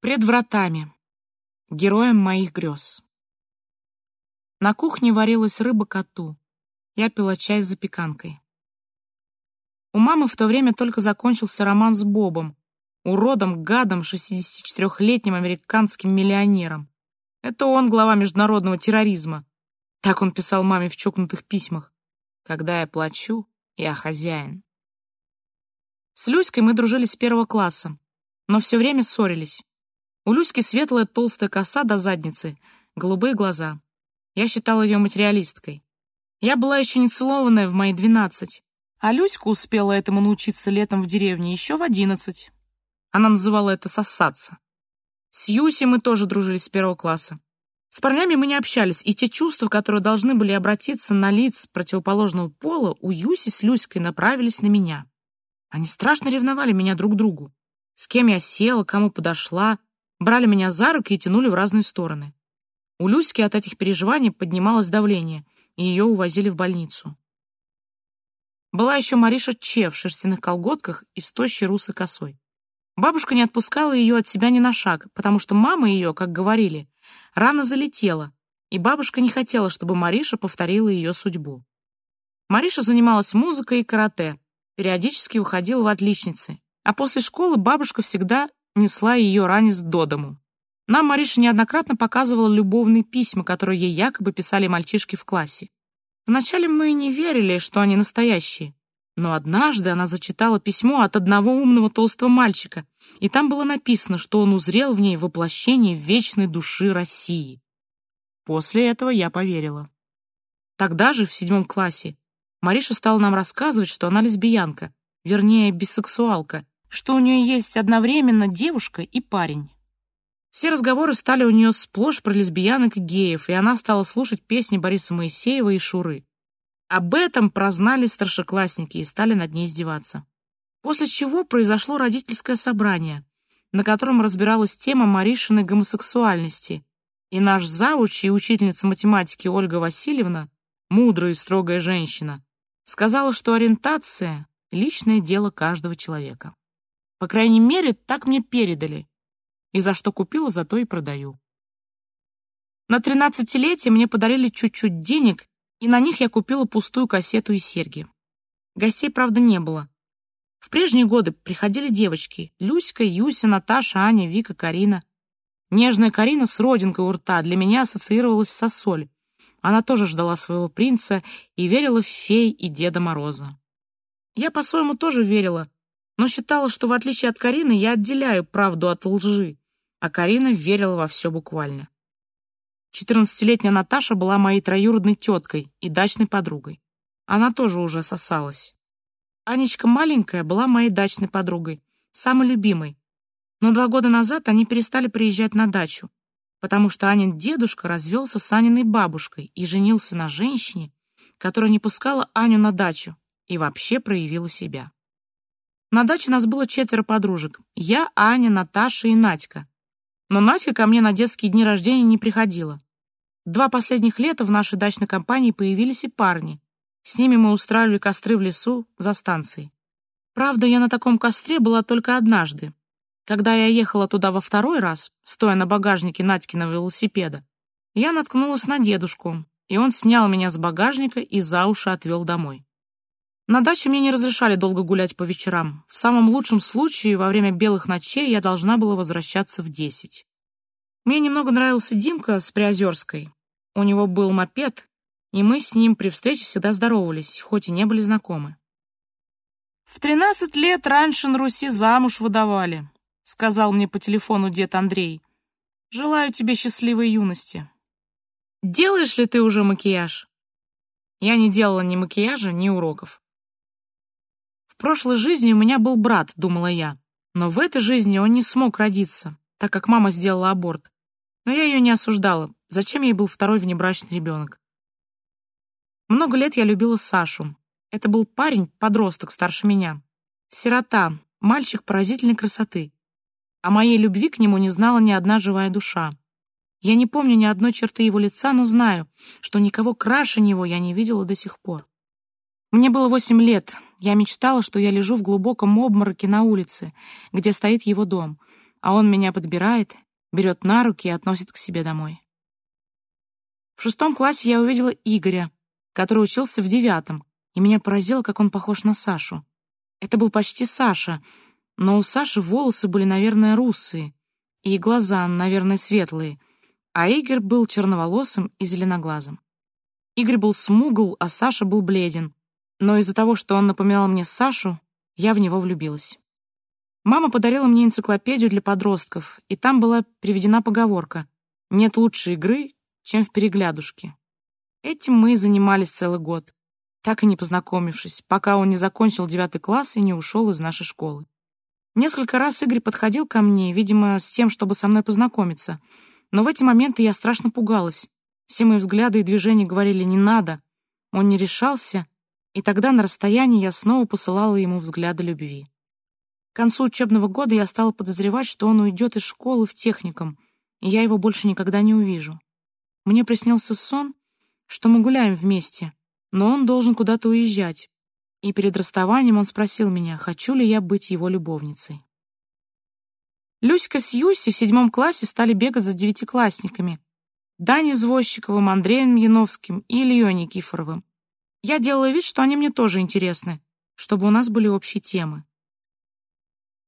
Пред вратами. Героем моих грез. На кухне варилась рыба коту. Я пила чай с запеканкой. У мамы в то время только закончился роман с Бобом, уродом, гадом, 64-летним американским миллионером. Это он глава международного терроризма. Так он писал маме в чокнутых письмах. Когда я плачу, я хозяин. С Люськой мы дружили с первого класса, но все время ссорились. У Люськи светлая толстая коса до задницы, голубые глаза. Я считала ее материалисткой. Я была еще не целованная в мои двенадцать, а Люська успела этому научиться летом в деревне еще в одиннадцать. Она называла это «сосаться». С Юси мы тоже дружили с первого класса. С парнями мы не общались, и те чувства, которые должны были обратиться на лиц противоположного пола, у Юси с Люськой направились на меня. Они страшно ревновали меня друг к другу. С кем я села, кому подошла, брали меня за руки и тянули в разные стороны. У Люськи от этих переживаний поднималось давление, и ее увозили в больницу. Была еще Мариша Че в шерстяных колготках и с тощей русой косой. Бабушка не отпускала ее от себя ни на шаг, потому что мама ее, как говорили, рано залетела, и бабушка не хотела, чтобы Мариша повторила ее судьбу. Мариша занималась музыкой и карате, периодически уходила в отличницы, а после школы бабушка всегда несла ее ранец до дому. Нам Мариша неоднократно показывала любовные письма, которые ей якобы писали мальчишки в классе. Вначале мы не верили, что они настоящие. Но однажды она зачитала письмо от одного умного толстого мальчика, и там было написано, что он узрел в ней воплощение вечной души России. После этого я поверила. Тогда же, в седьмом классе, Мариша стала нам рассказывать, что она лесбиянка, вернее, бисексуалка, что у нее есть одновременно девушка и парень. Все разговоры стали у нее сплошь про лесбиянок и геев, и она стала слушать песни Бориса Моисеева и Шуры. Об этом прознали старшеклассники и стали над ней издеваться. После чего произошло родительское собрание, на котором разбиралась тема Маришиной гомосексуальности, и наш завуч и учительница математики Ольга Васильевна, мудрая и строгая женщина, сказала, что ориентация — личное дело каждого человека. По крайней мере, так мне передали, и за что купила, за то и продаю. На тринадцатилетие мне подарили чуть-чуть денег, и на них я купила пустую кассету и серьги. Гостей, правда, не было. В прежние годы приходили девочки — Люська, Юся, Наташа, Аня, Вика, Карина. Нежная Карина с родинкой у рта для меня ассоциировалась со соль. Она тоже ждала своего принца и верила в фей и Деда Мороза. Я по-своему тоже верила, но считала, что в отличие от Карины я отделяю правду от лжи а Карина верила во все буквально. Четырнадцатилетняя Наташа была моей троюродной теткой и дачной подругой. Она тоже уже сосалась. Анечка маленькая была моей дачной подругой, самой любимой. Но два года назад они перестали приезжать на дачу, потому что Анин дедушка развелся с Аниной бабушкой и женился на женщине, которая не пускала Аню на дачу и вообще проявила себя. На даче нас было четверо подружек. Я, Аня, Наташа и Надька. Но Надька ко мне на детские дни рождения не приходила. Два последних лета в нашей дачной компании появились и парни. С ними мы устраивали костры в лесу за станцией. Правда, я на таком костре была только однажды. Когда я ехала туда во второй раз, стоя на багажнике Надькиного велосипеда, я наткнулась на дедушку, и он снял меня с багажника и за уши отвел домой. На даче мне не разрешали долго гулять по вечерам. В самом лучшем случае, во время белых ночей я должна была возвращаться в десять. Мне немного нравился Димка с Приозерской. У него был мопед, и мы с ним при встрече всегда здоровались, хоть и не были знакомы. «В тринадцать лет раньше на Руси замуж выдавали», — сказал мне по телефону дед Андрей. «Желаю тебе счастливой юности». «Делаешь ли ты уже макияж?» Я не делала ни макияжа, ни уроков прошлой жизни у меня был брат, думала я. Но в этой жизни он не смог родиться, так как мама сделала аборт. Но я ее не осуждала. Зачем ей был второй внебрачный ребенок? Много лет я любила Сашу. Это был парень, подросток старше меня. Сирота, мальчик поразительной красоты. О моей любви к нему не знала ни одна живая душа. Я не помню ни одной черты его лица, но знаю, что никого краше него я не видела до сих пор. Мне было восемь лет. Я мечтала, что я лежу в глубоком обмороке на улице, где стоит его дом. а он меня подбирает, берет на руки и относит к себе домой. В шестом классе я увидела Игоря, который учился в девятом, и меня поразило, как он похож на Сашу. Это был почти Саша, но у Саши волосы были, наверное, русые, и глаза, наверное, светлые, а Игорь был черноволосым и зеленоглазым. Игорь был смугл, а Саша был бледен, но из-за того, что он напоминал мне Сашу, я в него влюбилась. Мама подарила мне энциклопедию для подростков, и там была приведена поговорка «Нет лучшей игры, чем в переглядушке». Этим мы и занимались целый год, так и не познакомившись, пока он не закончил девятый класс и не ушел из нашей школы. Несколько раз Игорь подходил ко мне, видимо, с тем, чтобы со мной познакомиться, но в эти моменты я страшно пугалась. Все мои взгляды и движения говорили «не надо», он не решался, и тогда на расстоянии я снова посылала ему взгляды любви. К концу учебного года я стала подозревать, что он уйдет из школы в техникум, и я его больше никогда не увижу. Мне приснился сон, что мы гуляем вместе, но он должен куда-то уезжать, и перед расставанием он спросил меня, хочу ли я быть его любовницей. Люська с Юси в седьмом классе стали бегать за девятиклассниками, Даней Извозчиковым, Андреем Яновским и Ильей Никифоровым. Я делала вид, что они мне тоже интересны, чтобы у нас были общие темы.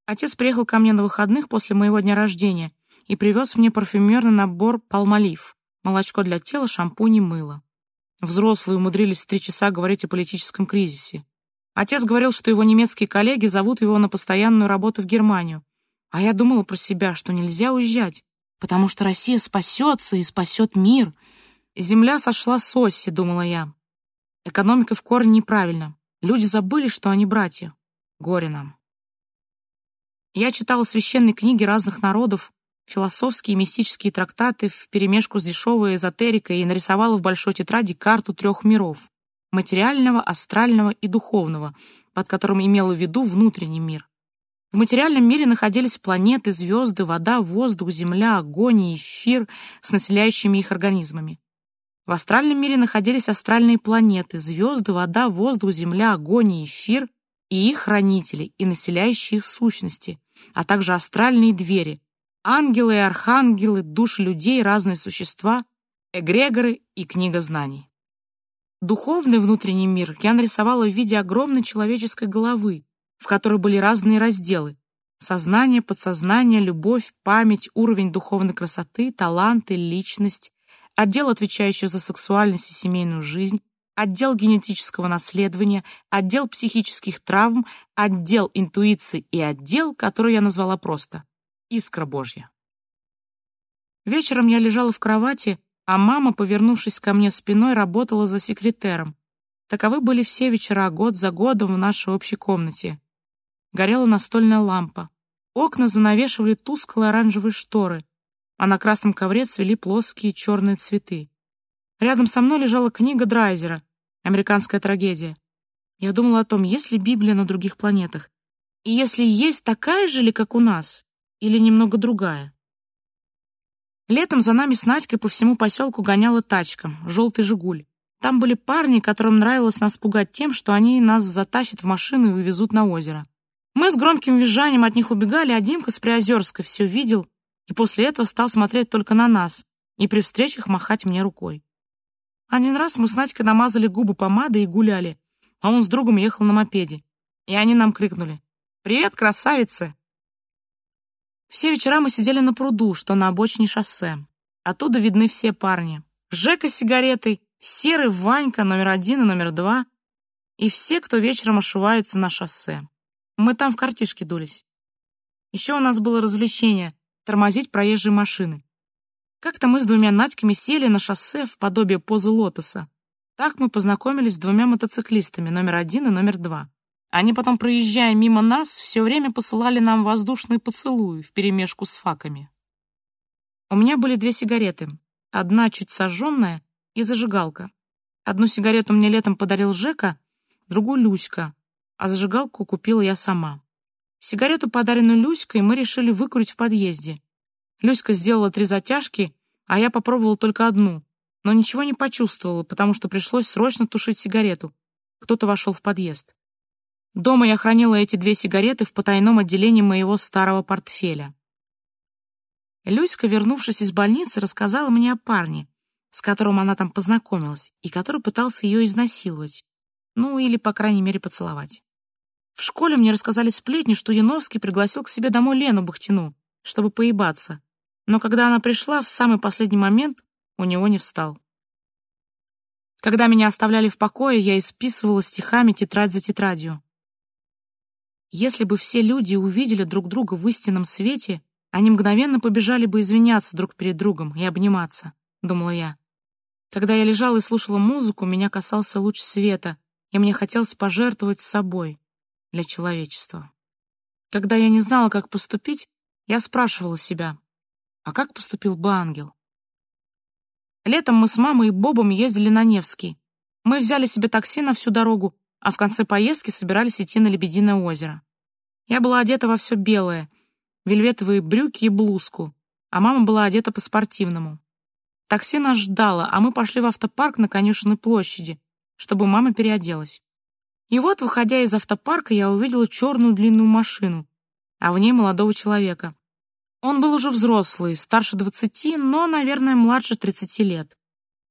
Отец приехал ко мне на выходных после моего дня рождения и привез мне парфюмерный набор «Палмолив» — молочко для тела, шампунь и мыло. Взрослые умудрились три часа говорить о политическом кризисе. Отец говорил, что его немецкие коллеги зовут его на постоянную работу в Германию. А я думала про себя, что нельзя уезжать, потому что Россия спасется и спасет мир. Земля сошла с оси, думала я. Экономика в корне неправильна. Люди забыли, что они братья. Горе нам. Я читала священные книги разных народов, философские и мистические трактаты вперемешку с дешевой эзотерикой и нарисовала в большой тетради карту трех миров — материального, астрального и духовного, под которым имела в виду внутренний мир. В материальном мире находились планеты, звезды, вода, воздух, земля, огонь и эфир с населяющими их организмами. В астральном мире находились астральные планеты, звезды, вода, воздух, земля, огонь и эфир и их хранители и населяющие их сущности, а также астральные двери, ангелы и архангелы, души людей, разные существа, эгрегоры и книга знаний. Духовный внутренний мир я нарисовала в виде огромной человеческой головы, в которой были разные разделы — сознание, подсознание, любовь, память, уровень духовной красоты, таланты, личность, отдел, отвечающий за сексуальность и семейную жизнь, отдел генетического наследования, отдел психических травм, отдел интуиции и отдел, который я назвала просто «Искра Божья». Вечером я лежала в кровати, а мама, повернувшись ко мне спиной, работала за секретером. Таковы были все вечера год за годом в нашей общей комнате. Горела настольная лампа. Окна занавешивали тусклые оранжевые шторы, а на красном ковре цвели плоские черные цветы. Рядом со мной лежала книга Драйзера «Американская трагедия». Я думала о том, есть ли Библия на других планетах, и если есть, такая же ли, как у нас, или немного другая. Летом за нами с Надькой по всему поселку гоняла тачка, желтый «Жигуль». Там были парни, которым нравилось нас пугать тем, что они нас затащат в машину и увезут на озеро. Мы с громким визжанием от них убегали, а Димка с Приозерской все видел и после этого стал смотреть только на нас и при встречах махать мне рукой. Один раз мы с Надькой намазали губы помадой и гуляли, а он с другом ехал на мопеде. И они нам крикнули «Привет, красавицы!». Все вечера мы сидели на пруду, что на обочине шоссе. Оттуда видны все парни. Жека с сигаретой, Серый Ванька, номер один и номер два, и все, кто вечером ошивается на шоссе. Мы там в картишке дулись. Еще у нас было развлечение — тормозить проезжие машины. Как-то мы с двумя Надьками сели на шоссе в подобие позы лотоса. Так мы познакомились с двумя мотоциклистами, номер один и номер два. Они потом, проезжая мимо нас, все время посылали нам воздушные поцелуи вперемешку с факами. У меня были две сигареты. Одна чуть сожженная и зажигалка. Одну сигарету мне летом подарил Жека, другую — Люська, а зажигалку купила я сама. Сигарету, подаренную Люськой, мы решили выкурить в подъезде. Люська сделала три затяжки, а я попробовала только одну, но ничего не почувствовала, потому что пришлось срочно тушить сигарету. Кто-то вошел в подъезд. Дома я хранила эти две сигареты в потайном отделении моего старого портфеля. Люська, вернувшись из больницы, рассказала мне о парне, с которым она там познакомилась, и который пытался ее изнасиловать. Ну, или, по крайней мере, поцеловать. В школе мне рассказали сплетни, что Яновский пригласил к себе домой Лену Бахтину, чтобы поебаться. Но когда она пришла, в самый последний момент у него не встал. Когда меня оставляли в покое, я исписывала стихами тетрадь за тетрадью. Если бы все люди увидели друг друга в истинном свете, они мгновенно побежали бы извиняться друг перед другом и обниматься, думала я. Когда я лежала и слушала музыку, меня касался луч света, и мне хотелось пожертвовать собой для человечества. Когда я не знала, как поступить, я спрашивала себя, а как поступил бы ангел? Летом мы с мамой и Бобом ездили на Невский. Мы взяли себе такси на всю дорогу, а в конце поездки собирались идти на Лебединое озеро. Я была одета во все белое, вельветовые брюки и блузку, а мама была одета по-спортивному. Такси нас ждало, а мы пошли в автопарк на Конюшенной площади, чтобы мама переоделась. И вот, выходя из автопарка, я увидела черную длинную машину, а в ней молодого человека. Он был уже взрослый, старше двадцати, но, наверное, младше тридцати лет.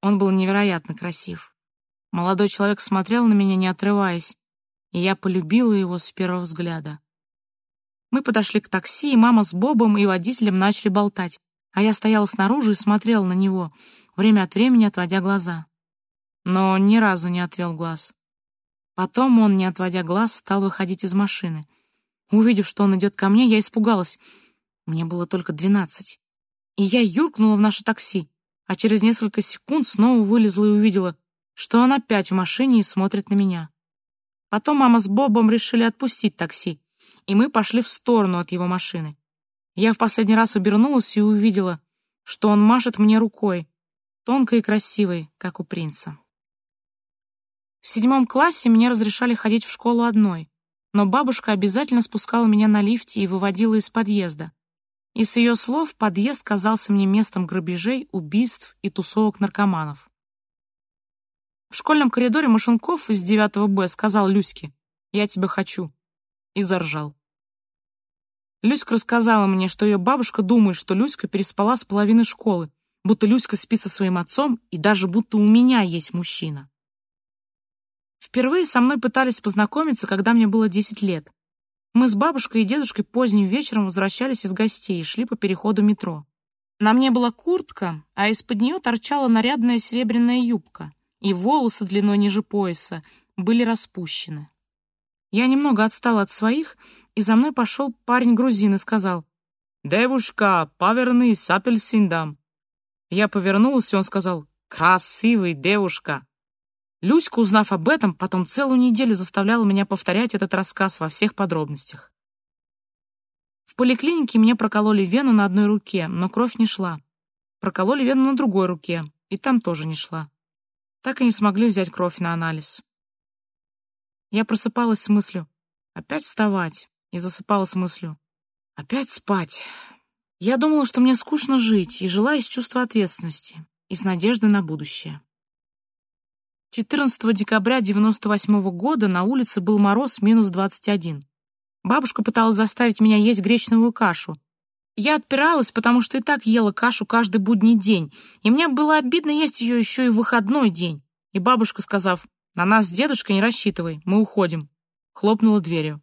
Он был невероятно красив. Молодой человек смотрел на меня, не отрываясь, и я полюбила его с первого взгляда. Мы подошли к такси, и мама с Бобом и водителем начали болтать, а я стояла снаружи и смотрела на него, время от времени отводя глаза. Но ни разу не отвел глаз. Потом он, не отводя глаз, стал выходить из машины. Увидев, что он идет ко мне, я испугалась — мне было только двенадцать. И я юркнула в наше такси, а через несколько секунд снова вылезла и увидела, что он опять в машине и смотрит на меня. Потом мама с Бобом решили отпустить такси, и мы пошли в сторону от его машины. Я в последний раз обернулась и увидела, что он машет мне рукой, тонкой и красивой, как у принца. В седьмом классе мне разрешали ходить в школу одной, но бабушка обязательно спускала меня на лифте и выводила из подъезда. И с ее слов подъезд казался мне местом грабежей, убийств и тусовок наркоманов. В школьном коридоре Машенков из 9 Б сказал Люське «Я тебя хочу» и заржал. Люська рассказала мне, что ее бабушка думает, что Люська переспала с половиной школы, будто Люська спит со своим отцом и даже будто у меня есть мужчина. Впервые со мной пытались познакомиться, когда мне было 10 лет. Мы с бабушкой и дедушкой поздним вечером возвращались из гостей и шли по переходу метро. На мне была куртка, а из-под нее торчала нарядная серебряная юбка, и волосы длиной ниже пояса были распущены. Я немного отстала от своих, и за мной пошел парень-грузин и сказал «Девушка, повернись, апельсин дам». Я повернулась, и он сказал «Красивый девушка». Люська, узнав об этом, потом целую неделю заставляла меня повторять этот рассказ во всех подробностях. В поликлинике мне прокололи вену на одной руке, но кровь не шла. Прокололи вену на другой руке, и там тоже не шла. Так и не смогли взять кровь на анализ. Я просыпалась с мыслью «опять вставать» и засыпала с мыслью «опять спать». Я думала, что мне скучно жить, и жила из чувства ответственности и с надеждой на будущее. 14 декабря 98 года на улице был мороз минус 21. Бабушка пыталась заставить меня есть гречневую кашу. Я отпиралась, потому что и так ела кашу каждый будний день, и мне было обидно есть ее еще и в выходной день. И бабушка, сказав, «На нас с дедушкой не рассчитывай, мы уходим», хлопнула дверью.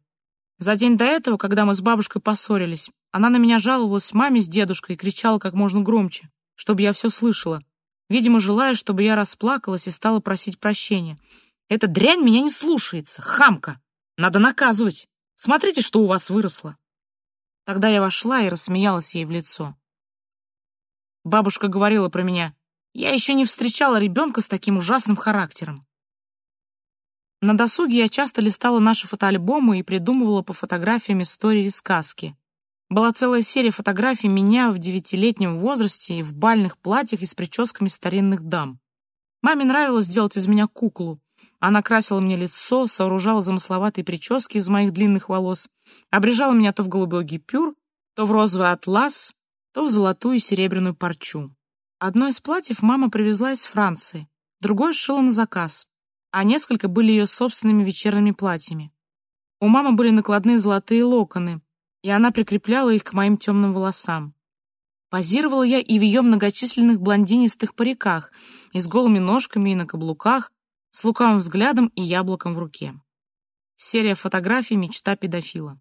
За день до этого, когда мы с бабушкой поссорились, она на меня жаловалась маме с дедушкой и кричала как можно громче, чтобы я все слышала видимо, желая, чтобы я расплакалась и стала просить прощения. «Эта дрянь меня не слушается, хамка! Надо наказывать! Смотрите, что у вас выросло!» Тогда я вошла и рассмеялась ей в лицо. Бабушка говорила про меня, «Я еще не встречала ребенка с таким ужасным характером». На досуге я часто листала наши фотоальбомы и придумывала по фотографиям истории и сказки. Была целая серия фотографий меня в девятилетнем возрасте и в бальных платьях и с прическами старинных дам. Маме нравилось сделать из меня куклу. Она красила мне лицо, сооружала замысловатые прически из моих длинных волос, обрежала меня то в голубой гипюр, то в розовый атлас, то в золотую и серебряную парчу. Одно из платьев мама привезла из Франции, другое сшила на заказ, а несколько были ее собственными вечерними платьями. У мамы были накладные золотые локоны, и она прикрепляла их к моим темным волосам. Позировала я и в ее многочисленных блондинистых париках, и с голыми ножками и на каблуках, с лукавым взглядом и яблоком в руке. Серия фотографий «Мечта педофила».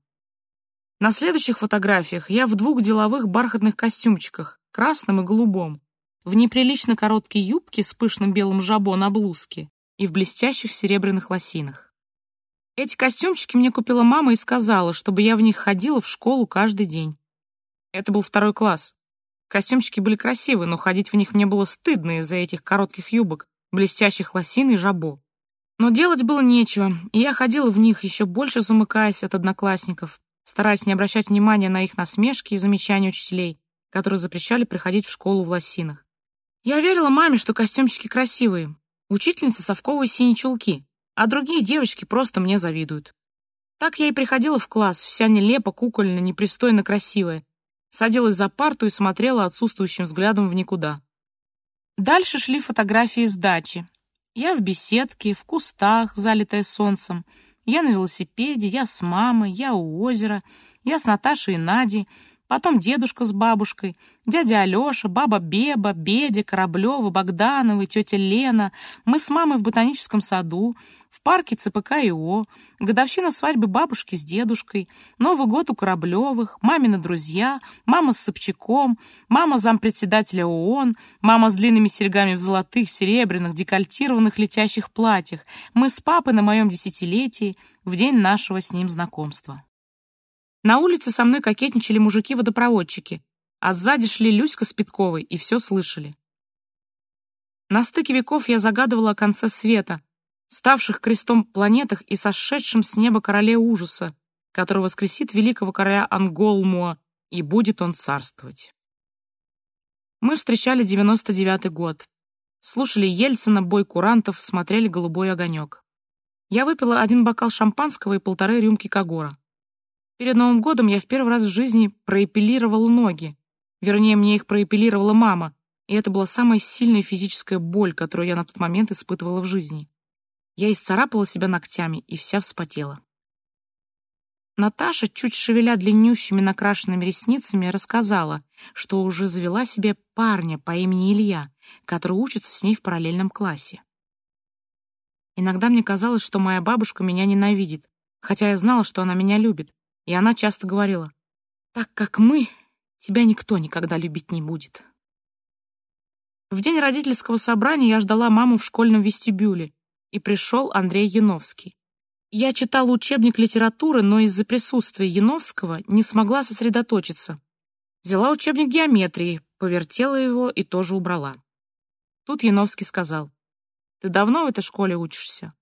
На следующих фотографиях я в двух деловых бархатных костюмчиках, красном и голубом, в неприлично короткой юбке с пышным белым жабо на блузке и в блестящих серебряных лосинах. Эти костюмчики мне купила мама и сказала, чтобы я в них ходила в школу каждый день. Это был второй класс. Костюмчики были красивые, но ходить в них мне было стыдно из-за этих коротких юбок, блестящих лосин и жабо. Но делать было нечего, и я ходила в них, еще больше замыкаясь от одноклассников, стараясь не обращать внимания на их насмешки и замечания учителей, которые запрещали приходить в школу в лосинах. Я верила маме, что костюмчики красивые. Учительница совковые синие чулки, а другие девочки просто мне завидуют. Так я и приходила в класс, вся нелепо, кукольно, непристойно красивая, садилась за парту и смотрела отсутствующим взглядом в никуда. Дальше шли фотографии с дачи. Я в беседке, в кустах, залитая солнцем. Я на велосипеде, я с мамой, я у озера, я с Наташей и Надей, потом дедушка с бабушкой, дядя Алеша, баба Беба, Бедя, Кораблева, Богданова, тетя Лена, мы с мамой в ботаническом саду, в парке ЦПК ИО, годовщина свадьбы бабушки с дедушкой, Новый год у Кораблевых, мамины друзья, мама с Собчаком, мама зампредседателя ООН, мама с длинными серьгами в золотых, серебряных, декольтированных летящих платьях, мы с папой на моем десятилетии, в день нашего с ним знакомства. На улице со мной кокетничали мужики-водопроводчики, а сзади шли Люська с Питковой и все слышали. На стыке веков я загадывала о конце света, ставших крестом планетах и сошедшем с неба короле ужаса, который воскресит великого короля Анголмуа, и будет он царствовать. Мы встречали 99-й год, слушали Ельцина, бой курантов, смотрели «Голубой огонек». Я выпила один бокал шампанского и полторы рюмки Кагора. Перед Новым годом я в первый раз в жизни проэпилировала ноги. Вернее, мне их проэпилировала мама, и это была самая сильная физическая боль, которую я на тот момент испытывала в жизни. Я исцарапала себя ногтями и вся вспотела. Наташа, чуть шевеля длиннющими накрашенными ресницами, рассказала, что уже завела себе парня по имени Илья, который учится с ней в параллельном классе. Иногда мне казалось, что моя бабушка меня ненавидит, хотя я знала, что она меня любит, и она часто говорила, «Так как мы, тебя никто никогда любить не будет». В день родительского собрания я ждала маму в школьном вестибюле, и пришел Андрей Яновский. Я читала учебник литературы, но из-за присутствия Яновского не смогла сосредоточиться. Взяла учебник геометрии, повертела его и тоже убрала. Тут Яновский сказал, «Ты давно в этой школе учишься?»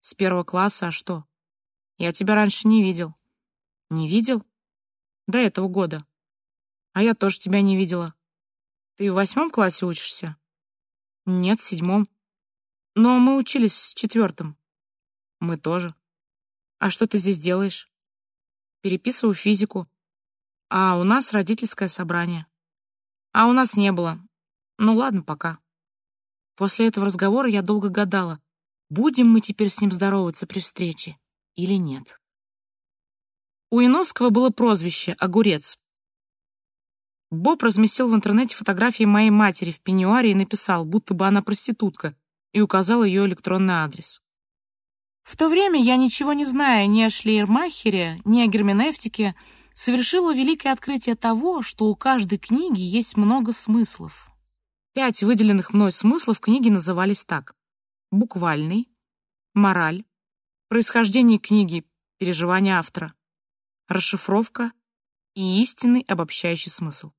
«С первого класса, а что?» «Я тебя раньше не видел». Не видел? До этого года. А я тоже тебя не видела. Ты в восьмом классе учишься? Нет, в седьмом. Но мы учились с четвертым. Мы тоже. А что ты здесь делаешь? Переписываю физику. А у нас родительское собрание. А у нас не было. Ну ладно, пока. После этого разговора я долго гадала, будем мы теперь с ним здороваться при встрече или нет. У Яновского было прозвище «Огурец». Боб разместил в интернете фотографии моей матери в пеньюаре и написал, будто бы она проститутка, и указал ее электронный адрес. В то время я, ничего не зная ни о Шлейермахере, ни о герменевтике, совершила великое открытие того, что у каждой книги есть много смыслов. Пять выделенных мной смыслов книги назывались так. Буквальный, мораль, происхождение книги, переживания автора, расшифровка и истинный обобщающий смысл.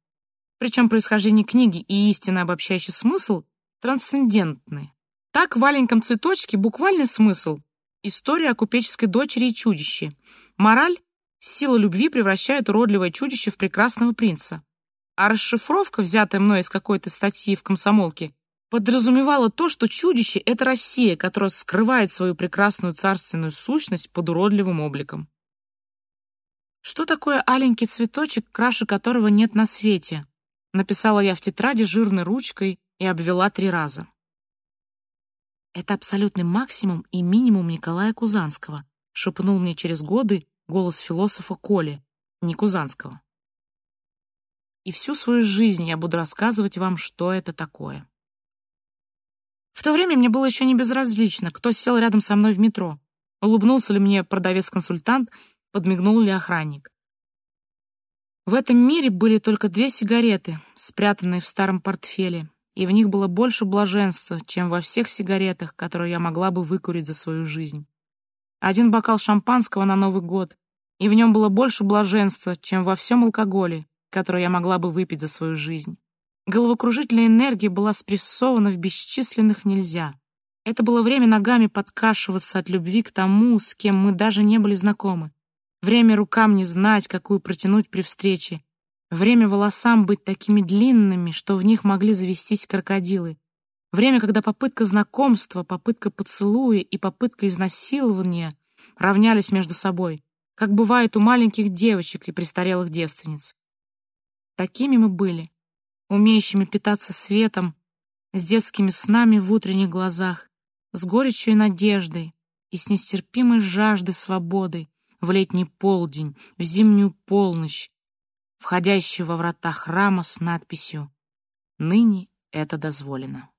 Причем происхождение книги и истинный обобщающий смысл трансцендентны. Так в «Валеньком цветочке» буквальный смысл — история о купеческой дочери и чудище. Мораль — сила любви превращает уродливое чудище в прекрасного принца. А расшифровка, взятая мной из какой-то статьи в «Комсомолке», подразумевала то, что чудище — это Россия, которая скрывает свою прекрасную царственную сущность под уродливым обликом. Что такое аленький цветочек, краше которого нет на свете? Написала я в тетради жирной ручкой и обвела три раза. Это абсолютный максимум и минимум Николая Кузанского, шепнул мне через годы голос философа Коли, не Кузанского. и всю свою жизнь я буду рассказывать вам, что это такое. В то время мне было еще не безразлично, кто сел рядом со мной в метро. Улыбнулся ли мне продавец-консультант, подмигнул ли охранник. В этом мире были только две сигареты, спрятанные в старом портфеле, и в них было больше блаженства, чем во всех сигаретах, которые я могла бы выкурить за свою жизнь. Один бокал шампанского на Новый год, и в нем было больше блаженства, чем во всем алкоголе, который я могла бы выпить за свою жизнь. Головокружительная энергия была спрессована в бесчисленных нельзя. Это было время ногами подкашиваться от любви к тому, с кем мы даже не были знакомы. Время рукам не знать, какую протянуть при встрече. Время волосам быть такими длинными, что в них могли завестись крокодилы. Время, когда попытка знакомства, попытка поцелуя и попытка изнасилования равнялись между собой, как бывает у маленьких девочек и престарелых девственниц. Такими мы были, умеющими питаться светом, с детскими снами в утренних глазах, с горечью и надеждой и с нестерпимой жаждой свободы в летний полдень, в зимнюю полночь, входящую во врата храма с надписью «Ныне это дозволено».